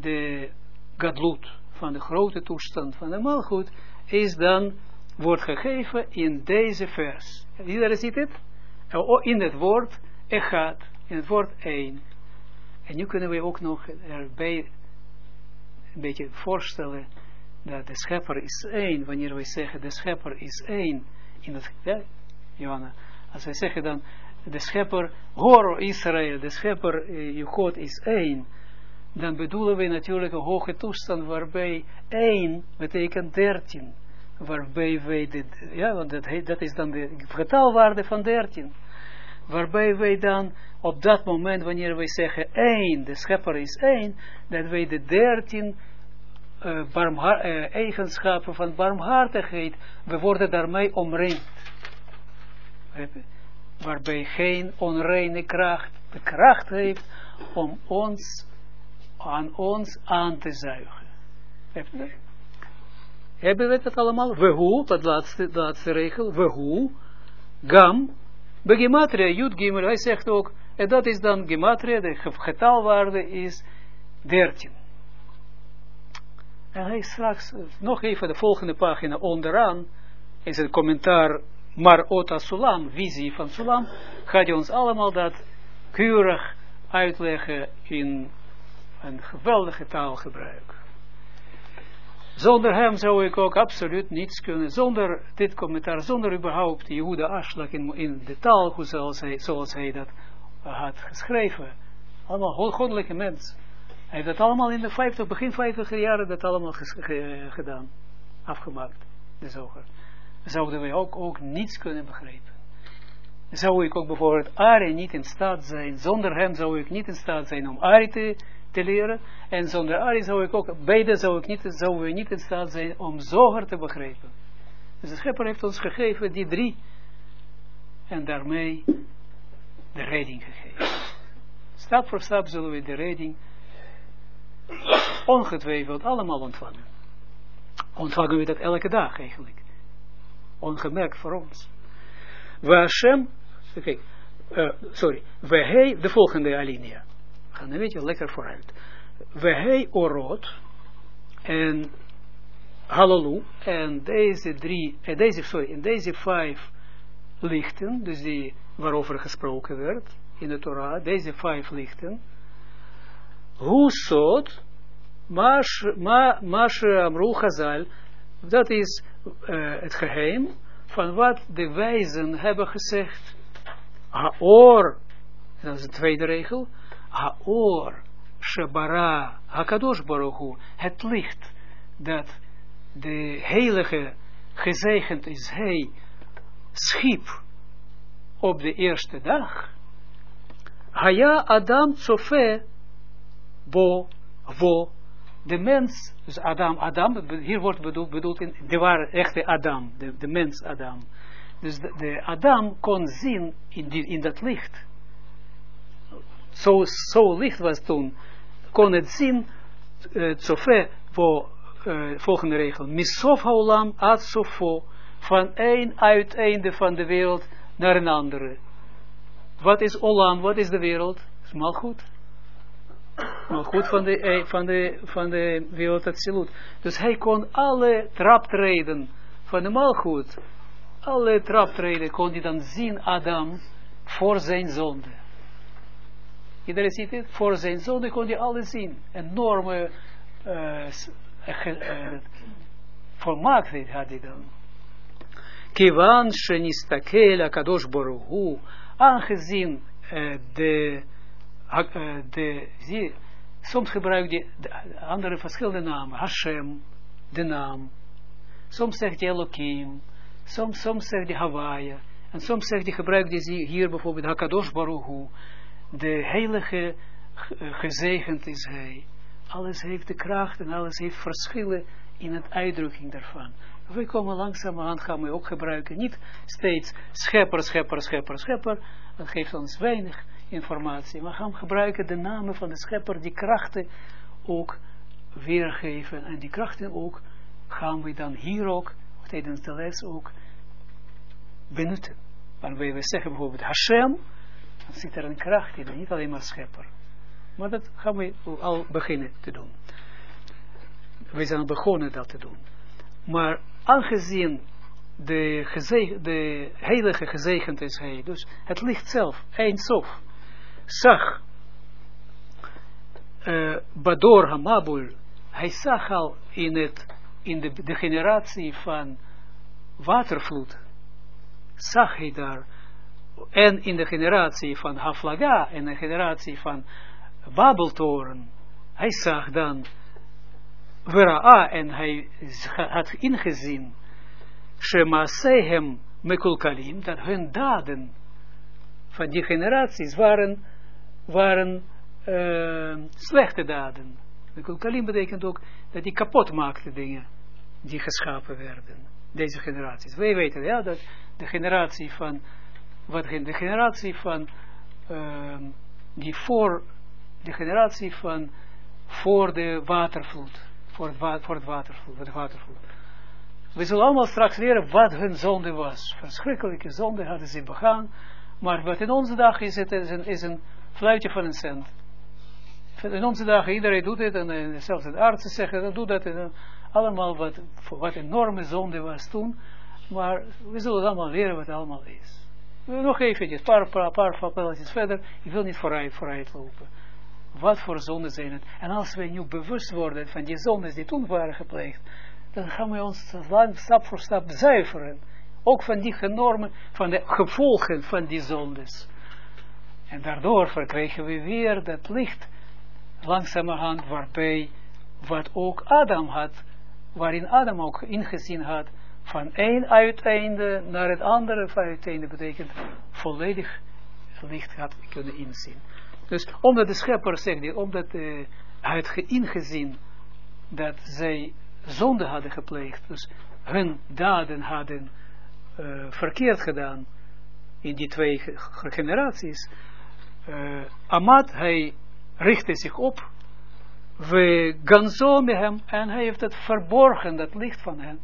de gadlut, van de grote toestand van de malgoed, is dan, wordt gegeven in deze vers. Iedereen ziet het? In het woord echad, in het woord 1. En nu kunnen we ook nog erbij een beetje voorstellen dat de schepper is één, wanneer wij zeggen de schepper is één, in het, ja, Johanna, als wij zeggen dan, de schepper, hoor Israël, de schepper, je God is één, dan bedoelen we natuurlijk een hoge toestand waarbij één betekent dertien, waarbij wij, dit, ja, want dat, dat is dan de getalwaarde van dertien. Waarbij wij dan op dat moment, wanneer wij zeggen één, de schepper is één, dat wij de dertien uh, uh, eigenschappen van barmhartigheid, we worden daarmee omringd. Waarbij geen onreine kracht de kracht heeft om ons aan ons aan te zuigen. Hebben we dat allemaal? We hoe, dat laatste, laatste regel, we hoe, gam, bij gematria, jud gimel, hij zegt ook, en dat is dan gematria, de getalwaarde is 13. En hij straks, nog even de volgende pagina onderaan, in zijn commentaar Mar Ota Sulam, visie van Sulam, gaat hij ons allemaal dat keurig uitleggen in een geweldige taalgebruik. Zonder hem zou ik ook absoluut niets kunnen, zonder dit commentaar, zonder überhaupt Jehuda Aslak in, in de taal, zoals hij, zoals hij dat had geschreven. Allemaal goddelijke mens. Hij heeft dat allemaal in de 50, begin 50 jaren dat allemaal gedaan, afgemaakt, de zoger. Zouden wij ook, ook niets kunnen begrijpen. Zou ik ook bijvoorbeeld Ari niet in staat zijn, zonder hem zou ik niet in staat zijn om Ari te te leren. En zonder Ari zou ik ook, beide zou ik niet, zouden we niet in staat zijn om zoger te begrijpen. Dus de schepper heeft ons gegeven die drie. En daarmee de redding gegeven. Stap voor stap zullen we de redding ongetwijfeld allemaal ontvangen. Ontvangen we dat elke dag eigenlijk. Ongemerkt voor ons. Waar oké, uh, sorry, waar hij, de volgende alinea gaan. Dan weet je lekker vooruit. We orot en halalu en deze drie, en deze, sorry, en deze vijf lichten, dus die waarover gesproken werd in de Torah, deze vijf lichten, hoe soort, Mashe Amru Chazal, dat is uh, het geheim van wat de wijzen hebben gezegd. Haor, dat is de tweede regel, Haor Shebara Hakadosh Baruchu, het licht dat de heilige gezegend is hij schiep op de eerste dag. Haya Adam Tsofe bo wo de mens, dus Adam, Adam, hier wordt bedoeld, bedoeld in de ware echte Adam, de, de mens Adam. Dus de, de Adam kon zien in, die, in dat licht zo, zo licht was toen, kon het zien, uh, voor uh, volgende regel, Misof haolam ad sofo, van één uiteinde van de wereld naar een andere. Wat is Olam, wat is de wereld? Is. Maar goed van de, eh, van de, van de wereld absoluut. Dus hij kon alle traptreden van de malgoed, alle traptreden kon hij dan zien, Adam, voor zijn zonde. Iedereen ziet het. Voor zijn zonde kon hij alles zien. Enorme uh, uh, volmaaktheid had hij dan. Kivan shenistakel kadosh boruhu. Aangezien uh, de, de soms gebruikt je andere verschillende namen. Hashem, de naam. Soms zegt hij Elohim. Soms, soms zegt hij Hawaii. En soms zegt hij, gebruikt hij hier bijvoorbeeld Hakadosh Baruch de heilige gezegend is hij. Alles heeft de kracht en alles heeft verschillen in het uitdrukking daarvan. We komen langzamerhand, gaan we ook gebruiken, niet steeds schepper, schepper, schepper, schepper, dat geeft ons weinig informatie, maar gaan gebruiken de namen van de schepper, die krachten ook weergeven, en die krachten ook, gaan we dan hier ook, tijdens de les ook, benutten. Wanneer we zeggen bijvoorbeeld Hashem, zit er een kracht in, niet alleen maar schepper. Maar dat gaan we al beginnen te doen. We zijn begonnen dat te doen. Maar aangezien de, de heilige gezegend is hij, dus het licht zelf, eindsof, zag uh, Bador Hamabul, hij zag al in, het, in de, de generatie van watervloed, zag hij daar en in de generatie van Haflaga en de generatie van Babeltoren, hij zag dan Vera'a en hij had ingezien Shemasehem Mekulkalim, dat hun daden van die generaties waren, waren uh, slechte daden. Kalim betekent ook dat die kapot maakte dingen die geschapen werden. Deze generaties. Wij weten ja, dat de generatie van, wat de generatie van, uh, die voor, de generatie van voor de watervloed, voor het, voor het watervloed, voor de watervloed. We zullen allemaal straks leren wat hun zonde was. Verschrikkelijke zonde hadden ze begaan. Maar wat in onze dag is, het is een, fluitje van een cent. In onze dagen, iedereen doet het, en, en zelfs de artsen zeggen, dat doet dat, en, allemaal wat, wat enorme zonde was toen, maar we zullen allemaal leren wat het allemaal is. Nog eventjes, een paar, paar, paar, verder, ik wil niet vooruit, vooruit lopen. Wat voor zonden zijn het? En als we nu bewust worden van die zonden die toen waren gepleegd, dan gaan we ons stap voor stap zuiveren. Ook van die normen, van de gevolgen van die zondes. En daardoor verkrijgen we weer dat licht langzamerhand waarbij wat ook Adam had, waarin Adam ook ingezien had, van één uiteinde naar het andere uiteinde betekent volledig licht had kunnen inzien. Dus omdat de schepper zegt, omdat uh, hij had ingezien dat zij zonde hadden gepleegd, dus hun daden hadden uh, verkeerd gedaan in die twee generaties, uh, hij richtte zich op, we ganzo met hem, en hij heeft het verborgen, dat licht van hem.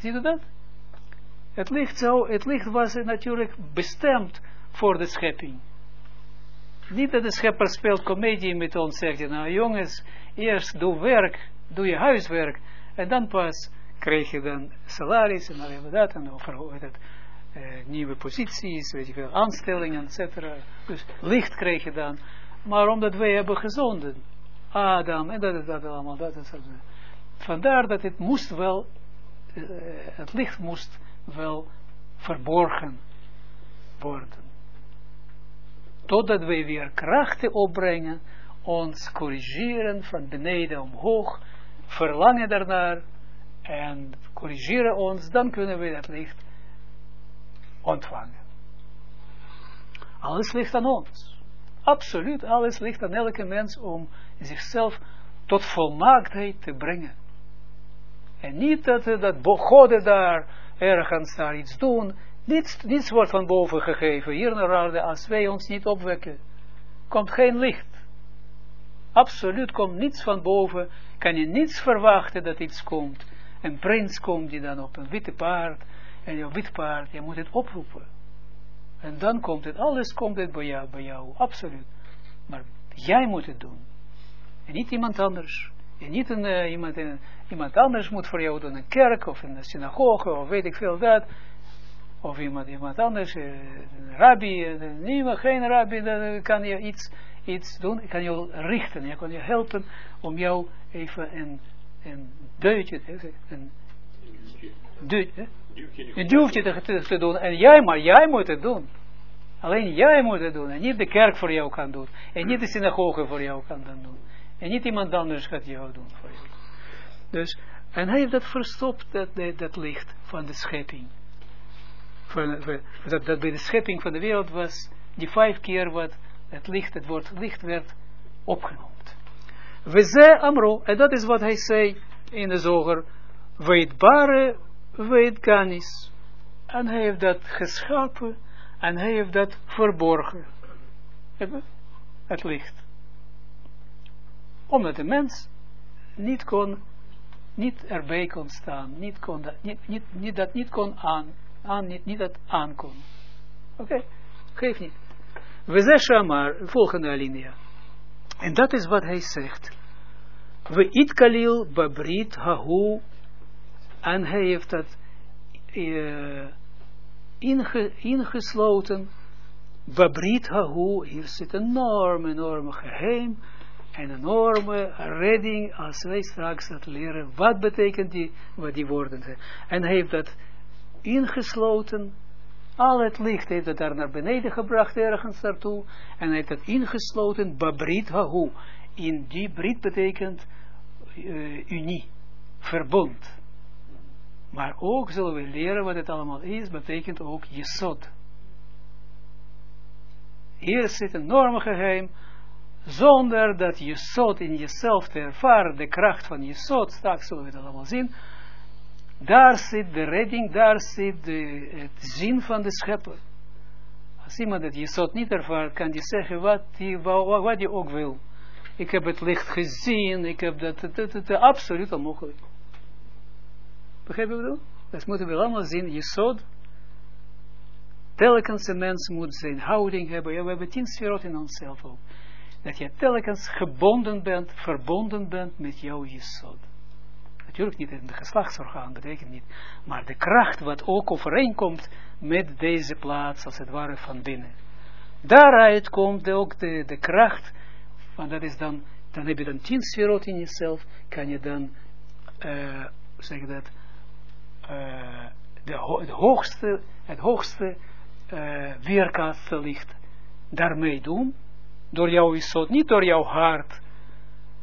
Ziet u dat? Het licht, zou, het licht was natuurlijk bestemd voor de schepping. Niet dat de schepper speelt comedie met ons, zegt hij, nou jongens, eerst doe werk, doe je huiswerk, en dan pas krijg je dan salaris, en we dat, en over het, uh, nieuwe posities, weet je veel, aanstellingen, etc. Dus licht krijg je dan. Maar omdat wij hebben gezonden, Adam, en dat is dat allemaal, dat is dat. Vandaar dat het moest wel, het licht moest wel verborgen worden. Totdat wij weer krachten opbrengen, ons corrigeren van beneden omhoog, verlangen daarnaar en corrigeren ons, dan kunnen we dat licht ontvangen. Alles ligt aan ons. Absoluut, alles ligt aan elke mens om zichzelf tot volmaaktheid te brengen. En niet dat, dat God daar ergens daar iets doen. Niets, niets wordt van boven gegeven. Hier naar aarde, als wij ons niet opwekken, komt geen licht. Absoluut komt niets van boven. Kan je niets verwachten dat iets komt. Een prins komt die dan op een witte paard. En jouw wit paard, je moet het oproepen. En dan komt het, alles komt het bij jou, bij jou, absoluut. Maar jij moet het doen. En niet iemand anders. En niet een, uh, iemand, iemand anders moet voor jou doen, een kerk of een synagoge of weet ik veel dat. Of iemand, iemand anders, uh, een rabbi, niemand, geen rabbi, dan kan je iets, iets doen. kan je richten, je kan je helpen om jou even een, een deutje, een duwtje, een duwtje te, te, te, doen. En jij, maar jij moet het doen. Alleen jij moet het doen. En niet de kerk voor jou kan doen. En niet de synagoge voor jou kan dan doen. En niet iemand anders gaat jou doen voor jou. Dus, en hij heeft dat verstopt, dat, dat, licht van de schepping. Van, dat, dat bij de schepping van de wereld was, die vijf keer wat het licht, het woord licht werd opgenomen. We zei Amro, en dat is wat hij zei in de zoger, weetbare, weet ganis. En hij heeft dat geschapen, en hij heeft dat verborgen. Het licht omdat de mens niet kon, niet erbij kon staan, niet, kon dat, niet, niet, niet, dat niet kon aan, aan niet, niet dat aan kon. Oké, okay. geef niet. We zeggen maar, volgende alinea. En dat is wat hij zegt. We it kalil babrit hahu, en hij heeft dat inge, ingesloten, babrit hahu, hier zit een enorm, enorm geheim, een enorme redding als wij straks dat leren. Wat betekent die, wat die woorden zijn. En hij heeft dat ingesloten. Al het licht heeft het daar naar beneden gebracht, ergens naartoe. En hij heeft het ingesloten, babrit hahu. In die brit betekent uh, unie, verbond. Maar ook zullen we leren wat het allemaal is, betekent ook jesod. Hier zit een enorme geheim, zonder dat je zot in jezelf te ervaren, de kracht van je zot, straks zullen we dat allemaal zien, daar zit de redding, daar zit de, het zin van de schepper. Als iemand het je zot niet ervaart, kan die zeggen wat hij je ook wil. Ik heb het licht gezien, ik heb dat, dat, dat, dat absoluut onmogelijk. Begrijp je wat Dat moeten we allemaal zien, je zot, telkens een mens moet zijn houding hebben, ja, we hebben tien sferot in onszelf ook, dat je telkens gebonden bent, verbonden bent met jouw jesod. Natuurlijk niet in de geslachtsorgaan, betekent niet, maar de kracht wat ook overeenkomt met deze plaats, als het ware van binnen. Daaruit komt ook de, de kracht, want dat is dan, dan heb je dan tien sferot in jezelf, kan je dan, uh, dat, uh, de, het hoogste, het hoogste uh, weerkaatste licht daarmee doen, door jouw isot, niet door jouw hart.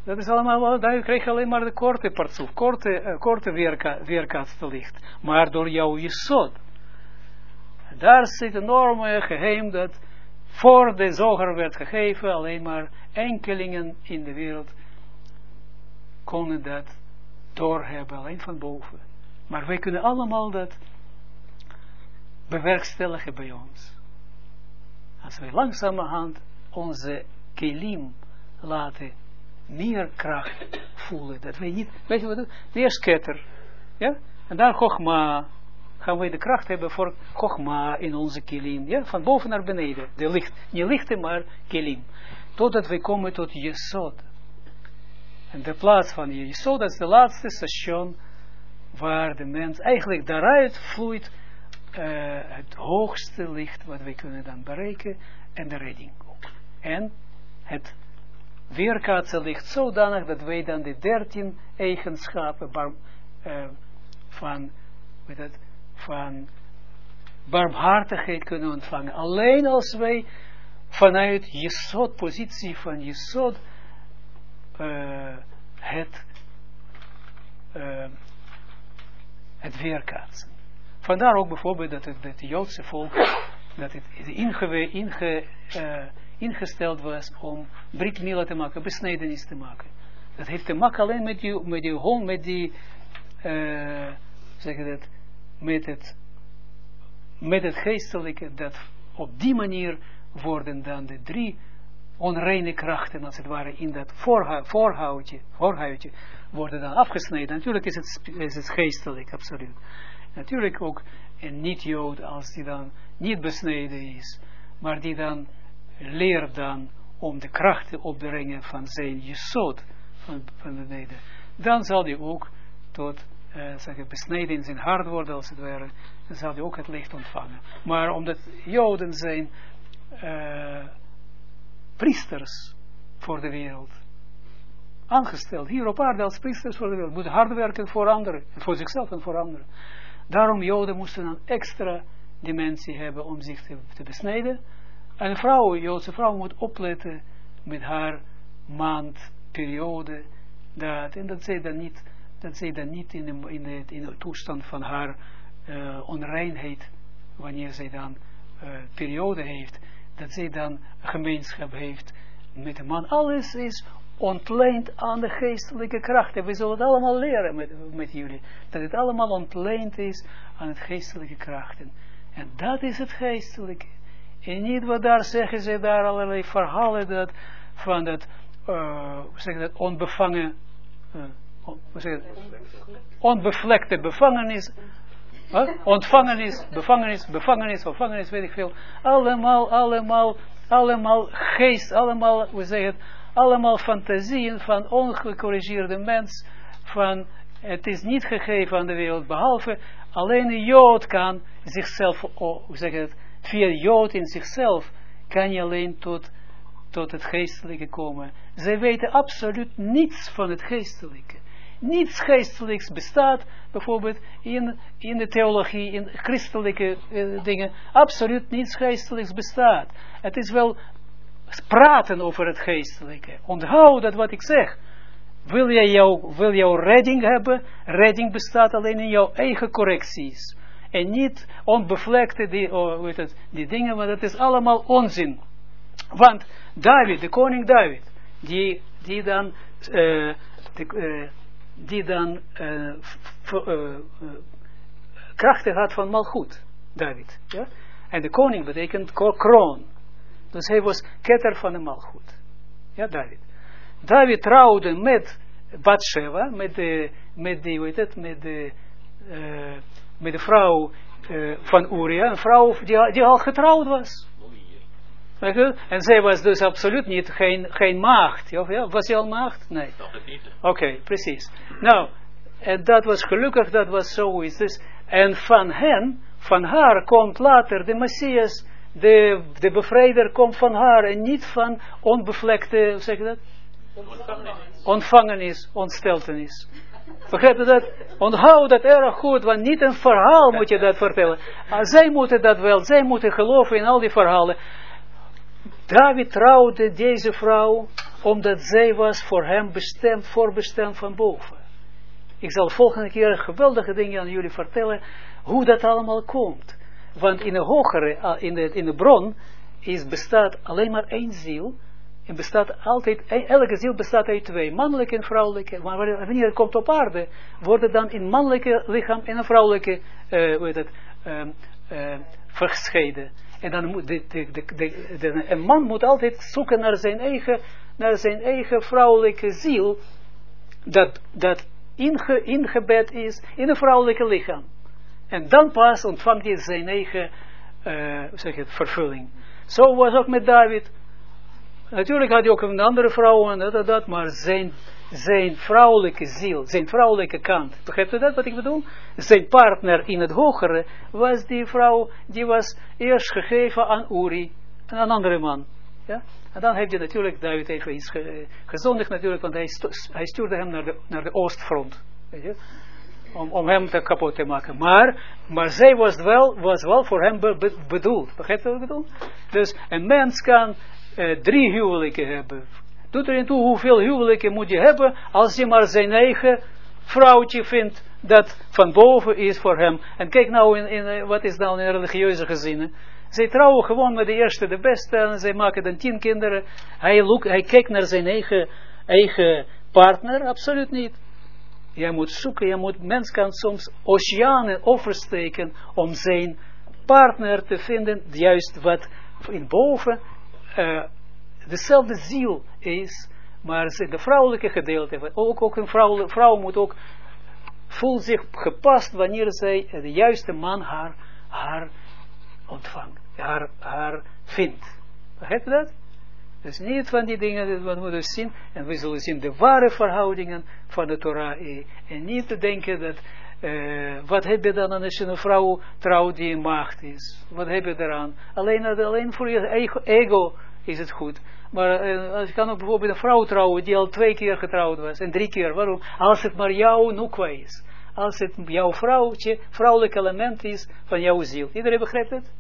Dat is allemaal, daar krijg je alleen maar de korte partsoef, korte, uh, korte weerka, weerkaatste licht, maar door jouw isot. Daar zit een enorme geheim dat voor de zoger werd gegeven, alleen maar enkelingen in de wereld konden dat doorhebben, alleen van boven. Maar wij kunnen allemaal dat bewerkstelligen bij ons. Als wij langzamerhand onze kelim laten meer kracht voelen, dat wij niet, weet je wat, de eerste ketter, ja, en Chogma, gaan wij de kracht hebben voor Chogma in onze kelim, ja, van boven naar beneden, de licht, niet lichten, maar kelim, totdat wij komen tot Jesod. En de plaats van Jesod, dat is de laatste station, waar de mens eigenlijk daaruit vloeit, uh, het hoogste licht wat we kunnen dan bereiken en de redding. En het weerkaatsen licht zodanig dat wij dan de dertien eigenschappen uh, van, weet het, van barmhartigheid kunnen ontvangen. Alleen als wij vanuit Jesod, positie van Jesod, uh, het, uh, het weerkaatsen. Vandaar ook bijvoorbeeld dat het, het Joodse volk, dat het inge, inge, uh, ingesteld was om Brit Mila te maken, besnedenis te maken. Dat heeft te maken alleen met die, met die hond, met die, uh, zeg dat, met het, met het geestelijke, dat op die manier worden dan de drie onreine krachten, als het ware, in dat voorhoudje worden dan afgesneden. Natuurlijk is het, is het geestelijk, absoluut. Natuurlijk ook een niet-Jood, als die dan niet besneden is, maar die dan leert dan om de krachten op te brengen van zijn jesot, van, van beneden. Dan zal hij ook tot uh, zeggen, besneden in zijn hart worden, als het ware, dan zal hij ook het licht ontvangen. Maar omdat Joden zijn uh, priesters voor de wereld, aangesteld hier op aarde als priesters voor de wereld, moeten hard werken voor anderen, voor zichzelf en voor anderen. Daarom Joden moesten een extra dimensie hebben om zich te, te besnijden. En een vrouw, een Joodse vrouw moet opletten met haar maandperiode. Dat, en dat zij dan niet, dat zij dan niet in de, in toestand van haar uh, onreinheid, wanneer zij dan uh, periode heeft, dat zij dan gemeenschap heeft met de man. Alles is ontleend aan de geestelijke krachten. We zullen het allemaal leren met, met jullie. Dat het allemaal ontleend is aan het geestelijke krachten. En dat is het geestelijke. En niet wat daar zeggen ze daar allerlei verhalen dat, van dat, uh, zeg dat onbevangen, uh, on, onbevlekte bevangenis, huh? ontvangenis, bevangenis, bevangenis, ontvangenis, weet ik veel. Allemaal, allemaal, allemaal geest, allemaal, we zeggen allemaal fantasieën van ongecorrigeerde mens, van het is niet gegeven aan de wereld, behalve alleen een Jood kan zichzelf, oh, hoe zeg het, via Jood in zichzelf, kan je alleen tot, tot het geestelijke komen. Zij weten absoluut niets van het geestelijke. Niets geestelijks bestaat, bijvoorbeeld in, in de theologie, in christelijke uh, dingen, absoluut niets geestelijks bestaat. Het is wel praten over het geestelijke. Onthoud dat wat ik zeg. Wil jij jouw, wil jouw redding hebben? Redding bestaat alleen in jouw eigen correcties. En niet onbevlekte die, oh, het, die dingen, maar dat is allemaal onzin. Want David, de koning David, die, die dan, uh, die dan uh, krachten had van malgoed, David. Ja? En de koning betekent kroon. Dus hij was ketter van de malgoed. Ja, David. David trouwde met Bathsheba, met met de, weet het, met de, met de vrouw van Uria, een vrouw die, die al getrouwd was. En zij was dus absoluut niet geen, geen maagd. Ja, was hij al maagd? Nee. Oké, okay, precies. Nou, en dat was gelukkig, dat was zoiets. Dus, en van hen, van haar, komt later de Messias, de, de bevrijder komt van haar en niet van onbevlekte, hoe zeg je dat? Ontvangenis, ontsteltenis. Begrijp dat? Onthoud dat erg goed, want niet een verhaal moet je dat vertellen. Ah, zij moeten dat wel, zij moeten geloven in al die verhalen. David trouwde deze vrouw omdat zij was voor hem bestemd, voorbestemd van boven. Ik zal volgende keer geweldige dingen aan jullie vertellen hoe dat allemaal komt. Want in de hogere, ah, in de, in de bron, is, bestaat alleen maar één ziel. En bestaat altijd, elke ziel bestaat uit twee, mannelijke en vrouwelijke. Maar wanneer het komt op aarde, worden dan in mannelijke lichaam en een vrouwelijke, uh, hoe heet het, um, uh, verscheiden. En dan moet de, de, de, een man moet altijd zoeken naar zijn eigen, naar zijn eigen vrouwelijke ziel, dat, dat inge, ingebed is in een vrouwelijke lichaam. En dan pas ontvangt hij zijn eigen uh, zeg het, vervulling. Zo was ook met David. Natuurlijk had hij ook een andere vrouw en dat, dat, maar zijn zijn vrouwelijke ziel, zijn vrouwelijke kant. Begrijpt u dat wat ik bedoel? Zijn partner in het hogere was die vrouw, die was eerst gegeven aan Uri, een andere man. Ja? En dan heeft hij natuurlijk David even iets ge, gezondigd natuurlijk, want hij, hij, stuurde hem naar de, naar de oostfront. Weet je? Om, om hem te kapot te maken. Maar, maar zij was wel, was wel voor hem be, be, bedoeld. Begrijpt u wat ik bedoel? Dus een mens kan uh, drie huwelijken hebben Doet er in toe hoeveel huwelijken moet je hebben, als je maar zijn eigen vrouwtje vindt, dat van boven is voor hem. En kijk nou, in, in wat is nou in religieuze gezinnen. Zij trouwen gewoon met de eerste, de beste, en zij maken dan tien kinderen. Hij, hij kijkt naar zijn eigen, eigen partner, absoluut niet. Jij moet zoeken, je moet, mens kan soms oceanen oversteken om zijn partner te vinden, juist wat in boven uh, dezelfde ziel is, maar de vrouwelijke gedeelte, ook, ook een vrouw, vrouw moet ook, voelt zich gepast wanneer zij de juiste man haar, haar ontvangt, haar, haar vindt. Begrijp je dat? Dus niet van die dingen, we moeten zien, en we zullen zien de ware verhoudingen van de Torah, en niet te denken dat, uh, wat heb je dan als je een vrouw trouwt die in macht is? Wat heb je eraan? Alleen, alleen voor je ego is het goed. Maar als je kan ook bijvoorbeeld een vrouw trouwen die al twee keer getrouwd was. En drie keer. Waarom? Als het maar jouw noekwa is. Als het jouw vrouwtje, vrouwelijk element is van jouw ziel. Iedereen begrijpt het?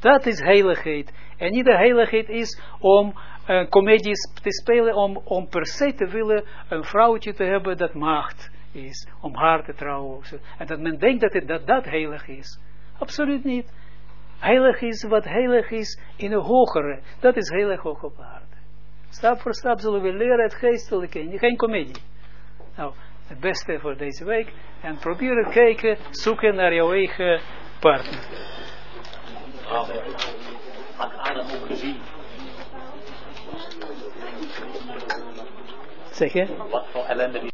Dat is heiligheid. En niet de heiligheid is om uh, comedies te spelen, om, om per se te willen een vrouwtje te hebben dat macht is. Om haar te trouwen. En dat men denkt dat dat, dat heilig is. Absoluut niet. Heilig is wat heilig is in een hogere. Dat is heilig hoog op aarde. Stap voor stap zullen we leren het geestelijke. Geen komedie. Nou, het beste voor deze week. En probeer het kijken, zoeken naar jouw eigen partner. Amen. Had Adam ook gezien. Zeg je? Wat voor ellende